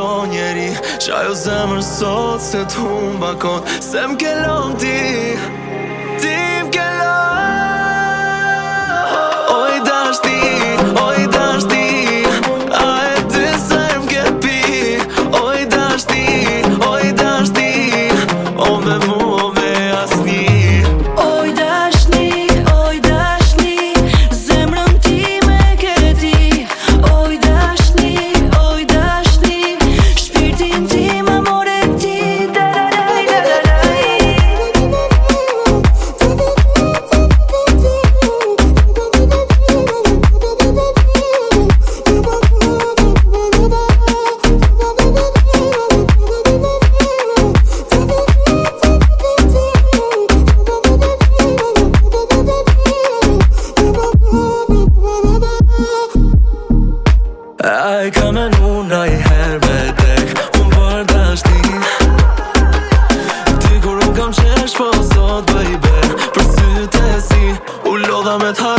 qdo njeri Qajo zemër sot se t'humba kon Se m'ke lom 他们。